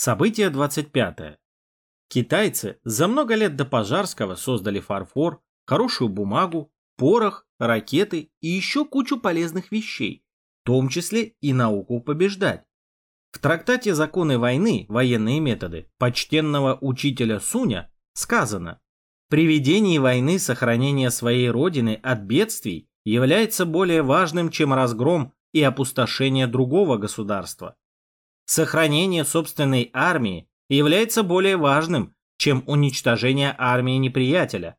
Событие 25. Китайцы за много лет до Пожарского создали фарфор, хорошую бумагу, порох, ракеты и еще кучу полезных вещей, в том числе и науку побеждать. В трактате «Законы войны. Военные методы» почтенного учителя Суня сказано «При ведении войны сохранение своей родины от бедствий является более важным, чем разгром и опустошение другого государства. Сохранение собственной армии является более важным, чем уничтожение армии неприятеля.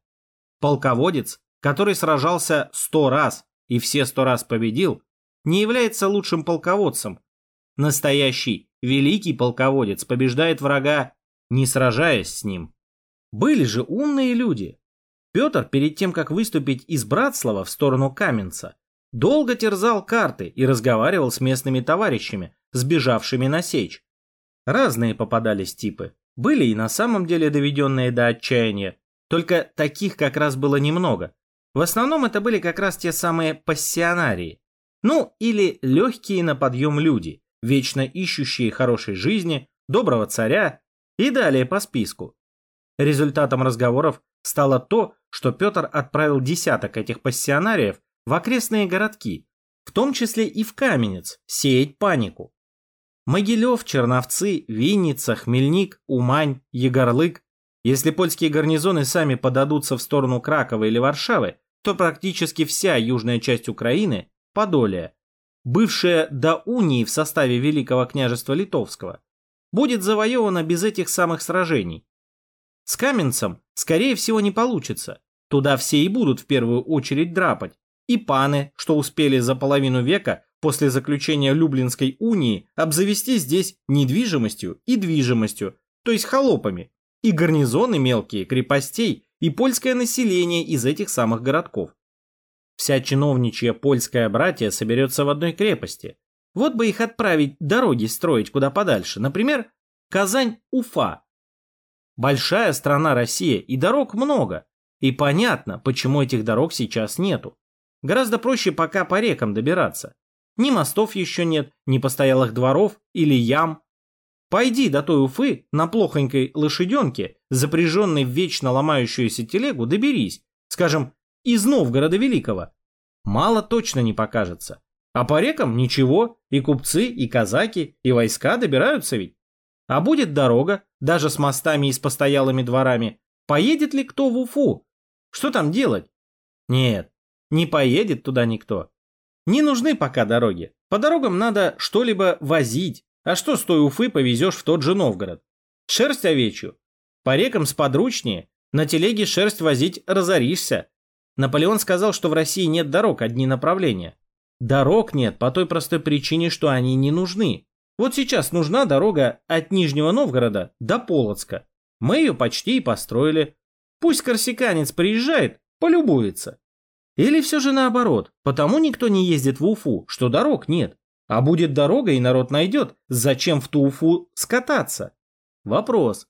Полководец, который сражался сто раз и все сто раз победил, не является лучшим полководцем. Настоящий великий полководец побеждает врага, не сражаясь с ним. Были же умные люди. Петр, перед тем, как выступить из Братслава в сторону Каменца, долго терзал карты и разговаривал с местными товарищами, сбежавшими на сечь. Разные попадались типы. Были и на самом деле доведенные до отчаяния, только таких как раз было немного. В основном это были как раз те самые пассионарии. Ну, или легкие на подъем люди, вечно ищущие хорошей жизни, доброго царя и далее по списку. Результатом разговоров стало то, что Петр отправил десяток этих пассионариев в окрестные городки, в том числе и в Каменец, сеять панику. Могилев, Черновцы, Винница, Хмельник, Умань, Егорлык. Если польские гарнизоны сами подадутся в сторону Кракова или Варшавы, то практически вся южная часть Украины, Подолия, бывшая до унии в составе Великого княжества Литовского, будет завоевана без этих самых сражений. С Каменцем, скорее всего, не получится. Туда все и будут в первую очередь драпать. И паны, что успели за половину века после заключения Люблинской унии обзавести здесь недвижимостью и движимостью, то есть холопами, и гарнизоны мелкие, крепостей, и польское население из этих самых городков. Вся чиновничья польская братья соберется в одной крепости. Вот бы их отправить дороги строить куда подальше, например, Казань-Уфа. Большая страна Россия, и дорог много. И понятно, почему этих дорог сейчас нету. Гораздо проще пока по рекам добираться. Ни мостов еще нет, ни постоялых дворов или ям. Пойди до той Уфы на плохонькой лошаденке, запряженной в вечно ломающуюся телегу, доберись, скажем, из Новгорода Великого. Мало точно не покажется. А по рекам ничего, и купцы, и казаки, и войска добираются ведь. А будет дорога, даже с мостами и с постоялыми дворами. Поедет ли кто в Уфу? Что там делать? Нет, не поедет туда никто. Не нужны пока дороги. По дорогам надо что-либо возить. А что с той Уфы повезешь в тот же Новгород? Шерсть овечью. По рекам сподручнее. На телеге шерсть возить разоришься. Наполеон сказал, что в России нет дорог, одни направления. Дорог нет по той простой причине, что они не нужны. Вот сейчас нужна дорога от Нижнего Новгорода до Полоцка. Мы ее почти и построили. Пусть корсиканец приезжает, полюбуется. Или все же наоборот, потому никто не ездит в Уфу, что дорог нет. А будет дорога, и народ найдет, зачем в ту Уфу скататься. Вопрос.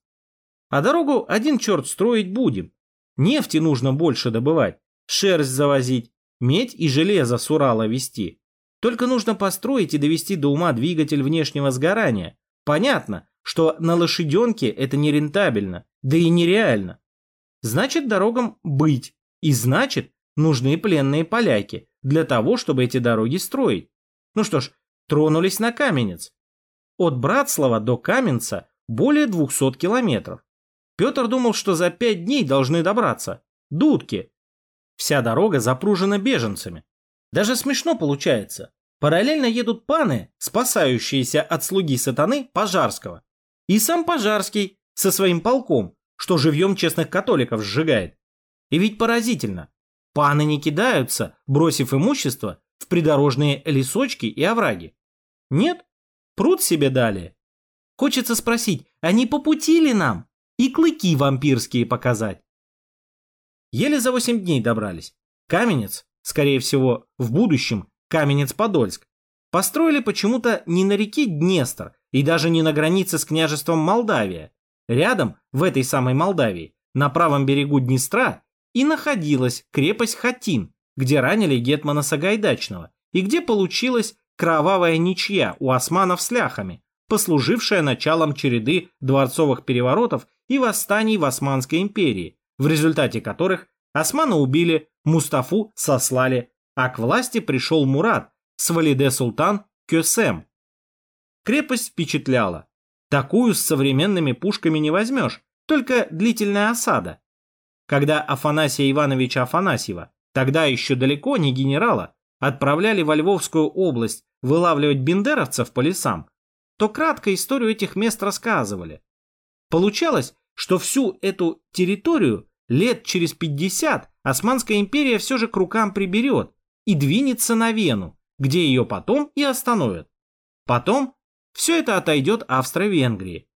А дорогу один черт строить будем. Нефти нужно больше добывать, шерсть завозить, медь и железо с Урала везти. Только нужно построить и довести до ума двигатель внешнего сгорания. Понятно, что на лошаденке это нерентабельно, да и нереально. Значит, дорогам быть. И значит, нужны пленные поляки для того, чтобы эти дороги строить. Ну что ж, тронулись на Каменец. От Братслава до Каменца более 200 километров. Петр думал, что за пять дней должны добраться. Дудки. Вся дорога запружена беженцами. Даже смешно получается. Параллельно едут паны, спасающиеся от слуги сатаны Пожарского. И сам Пожарский со своим полком, что живьем честных католиков сжигает. И ведь поразительно. Паны не кидаются, бросив имущество, в придорожные лесочки и овраги. Нет, пруд себе далее. Хочется спросить, не по пути ли нам? И клыки вампирские показать. Еле за восемь дней добрались. Каменец, скорее всего, в будущем Каменец-Подольск, построили почему-то не на реке Днестр и даже не на границе с княжеством Молдавия. Рядом, в этой самой Молдавии, на правом берегу Днестра и находилась крепость Хатин, где ранили Гетмана Сагайдачного, и где получилась кровавая ничья у османов с ляхами, послужившая началом череды дворцовых переворотов и восстаний в Османской империи, в результате которых Османа убили, Мустафу сослали, а к власти пришел Мурат с Валиде-Султан Кёсем. Крепость впечатляла. Такую с современными пушками не возьмешь, только длительная осада. Когда Афанасия Ивановича Афанасьева, тогда еще далеко не генерала, отправляли во Львовскую область вылавливать бендеровцев по лесам, то кратко историю этих мест рассказывали. Получалось, что всю эту территорию лет через 50 Османская империя все же к рукам приберет и двинется на Вену, где ее потом и остановят. Потом все это отойдет Австро-Венгрии.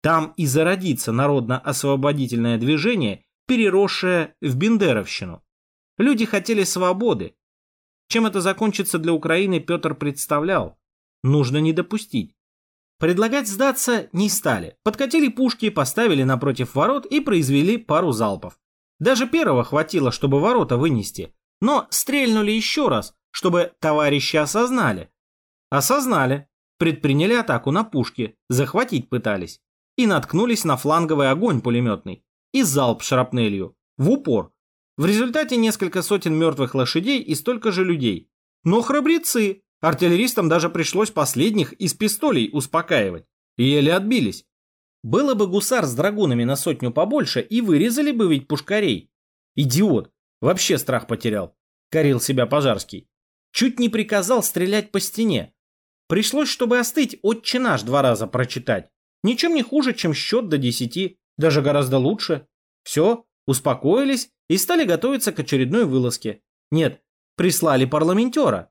Там и зародится народно-освободительное движение, переросшее в Бендеровщину. Люди хотели свободы. Чем это закончится для Украины, Петр представлял. Нужно не допустить. Предлагать сдаться не стали. Подкатили пушки, поставили напротив ворот и произвели пару залпов. Даже первого хватило, чтобы ворота вынести. Но стрельнули еще раз, чтобы товарищи осознали. Осознали. Предприняли атаку на пушки, захватить пытались. И наткнулись на фланговый огонь пулеметный. И залп шрапнелью. В упор. В результате несколько сотен мертвых лошадей и столько же людей. Но храбрецы, Артиллеристам даже пришлось последних из пистолей успокаивать. Еле отбились. Было бы гусар с драгунами на сотню побольше, и вырезали бы ведь пушкарей. Идиот. Вообще страх потерял. Корил себя Пожарский. Чуть не приказал стрелять по стене. Пришлось, чтобы остыть, отче наш два раза прочитать. Ничем не хуже, чем счет до десяти. Даже гораздо лучше. Все, успокоились и стали готовиться к очередной вылазке. Нет, прислали парламентера.